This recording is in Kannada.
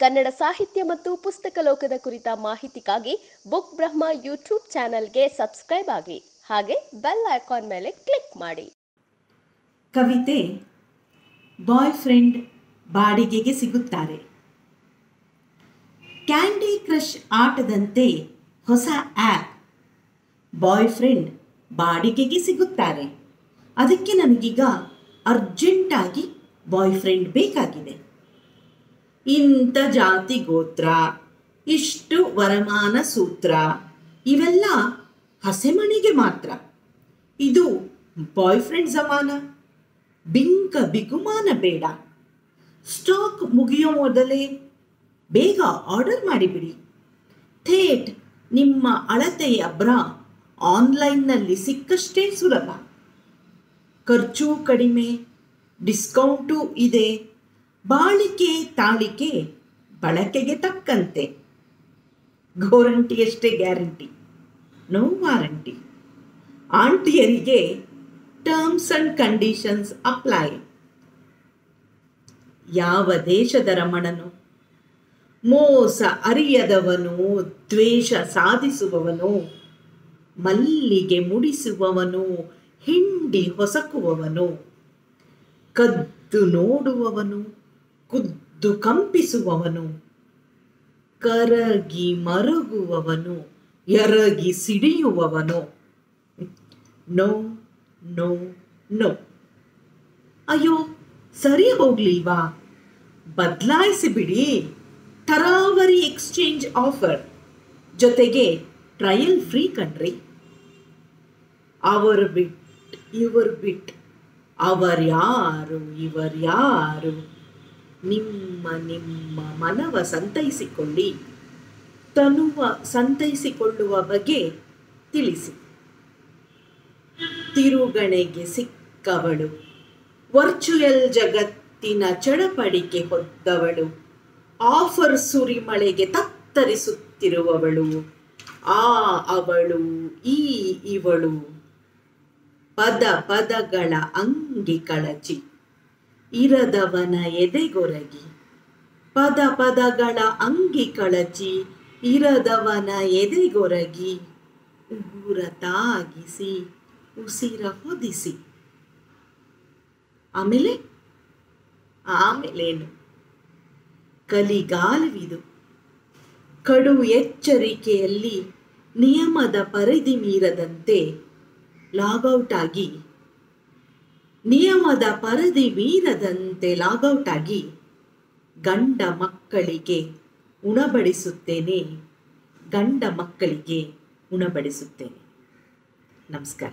ಕನ್ನಡ ಸಾಹಿತ್ಯ ಮತ್ತು ಪುಸ್ತಕ ಲೋಕದ ಕುರಿತ ಮಾಹಿತಿಗಾಗಿ ಬುಕ್ ಬ್ರಹ್ಮ ಯೂಟ್ಯೂಬ್ ಚಾನೆಲ್ಗೆ ಸಬ್ಸ್ಕ್ರೈಬ್ ಆಗಿ ಹಾಗೆ ಬೆಲ್ ಐಕಾನ್ ಮೇಲೆ ಕ್ಲಿಕ್ ಮಾಡಿ. ಕವಿತೆ ಬಾಯ್ ಫ್ರೆಂಡ್ ಬಾಡಿಗೆಗೆ ಸಿಗುತ್ತಾರೆ. ಕ್ಯಾಂಡಿ ಕ್ರಶ್ ಆಟದಂತೆ ಹೊಸ ಆ್ಯಪ್ ಬಾಯ್ ಫ್ರೆಂಡ್ ಬಾಡಿಗೆಗೆ ಸಿಗುತ್ತಾರೆ. ಅದಕ್ಕೆ ನನಗೀಗ ಅರ್ಜೆಂಟಾಗಿ ಬಾಯ್ ಫ್ರೆಂಡ್ ಬೇಕಾಗಿದೆ. ಇಂಥ ಜಾತಿ ಗೋತ್ರ, ಇಷ್ಟು ವರಮಾನ ಸೂತ್ರ, ಇವೆಲ್ಲ ಹಸೆಮಣಿಗೆ ಮಾತ್ರ. ಇದು ಬಾಯ್ ಫ್ರೆಂಡ್ ಜಮಾನ, ಬಿಂಕ ಬಿಗುಮಾನ ಬೇಡ. ಸ್ಟಾಕ್ ಮುಗಿಯೋ ಮೊದಲೇ ಬೇಗ ಆರ್ಡರ್ ಮಾಡಿಬಿಡಿ. ಥೇಟ್, ನಿಮ್ಮ ಅಳತೆಯ ಬ್ರಾ ಆನ್ಲೈನ್ನಲ್ಲಿ ಸಿಕ್ಕಷ್ಟೇ ಸುಲಭ. ಖರ್ಚು ಕಡಿಮೆ ಡಿಸ್ಕೌಂಟು ಇದೆ. ಬಾಳಿಕೆ, ತಾಳಿಕೆ ಬಳಕೆಗೆ ತಕ್ಕಂತೆ. ಗೋರಂಟಿಯಷ್ಟೇ guarantee. No warranty. ಆಂಟಿಯರಿಗೆ terms and conditions apply. ಯಾವ ದೇಶದ ರಮಣನು? ಮೋಸ ಅರಿಯದವನು, ದ್ವೇಷ ಸಾಧಿಸುವವನು, ಮಲ್ಲಿಗೆ ಮುಡಿಸುವವನು, ಹಿಂಡಿ ಹೊಸಕುವವನು, ಕದ್ದು ನೋಡುವವನು. ಕುದ್ದು ಕಂಪಿಸುವವನು, ಕರಗಿ ಮರುಗುವವನು, ಎರಗಿ ಸಿಡಿಯುವವನು. No no no. ಅಯ್ಯೋ, ಸರಿ ಹೋಗ್ಲಿಲ್ವಾ ಬದಲಾಯಿಸಿ ಬಿಡಿ. ತರಾವರಿ ಎಕ್ಸ್ಚೇಂಜ್ ಆಫರ್. ಜೊತೆಗೆ ಟ್ರಯಲ್ ಫ್ರೀ ಕಣ್ರಿ. ಅವರ್ ಬಿಟ್, ಇವರ್ ಬಿಟ್. ಅವರ್ಯಾರು, ಇವರ್ಯಾರು. ನಿಮ್ಮ ನಿಮ್ಮ ಮನವ ಸಂತೈಸಿಕೊಳ್ಳಿ. ತನುವ ಸಂತೈಸಿಕೊಳ್ಳುವ ಬಗ್ಗೆ ತಿಳಿಸಿ. ತಿರುಗಣೆಗೆ ಸಿಕ್ಕವಳು. ವರ್ಚುಯಲ್ ಜಗತ್ತಿನ ಚಡಪಡಿಕೆ ಹೊದ್ದವಳು. ಆಫರ್ ಸುರಿಮಳೆಗೆ ತತ್ತರಿಸುತ್ತಿರುವವಳು. ಆ ಅವಳು, ಈ ಇವಳು. ಪದ ಪದಗಳ ಅಂಗಿ ಕಳಚಿ ಇರದವನ ಎದೆಗೊರಗಿ. ಪದ ಪದಗಳ ಅಂಗಿ ಕಳಚಿ ಇರದವನ ಎದೆಗೊರಗಿ. ಉಗುರ ತಾಗಿಸಿ ಉಸಿರ ಹೊದಿಸಿ. ಆಮೇಲೆ? ಆಮೇಲೇನು? ಕಲಿಗಾಲವಿದು. ಕಡು ಎಚ್ಚರಿಕೆಯಲ್ಲಿ ನಿಯಮದ ಪರಿಧಿ ಮೀರದಂತೆ ಲಾಗೌಟ್ ಆಗಿ ನಿಯಮದ ಪರದಿ ಮೀರದಂತೆ ಲಾಗೌಟ್ ಆಗಿ ಗಂಡ ಮಕ್ಕಳಿಗೆ ಉಣಬಡಿಸುತ್ತೇನೆ. ಗಂಡ ಮಕ್ಕಳಿಗೆ ಉಣಬಡಿಸುತ್ತೇನೆ. ನಮಸ್ಕಾರ.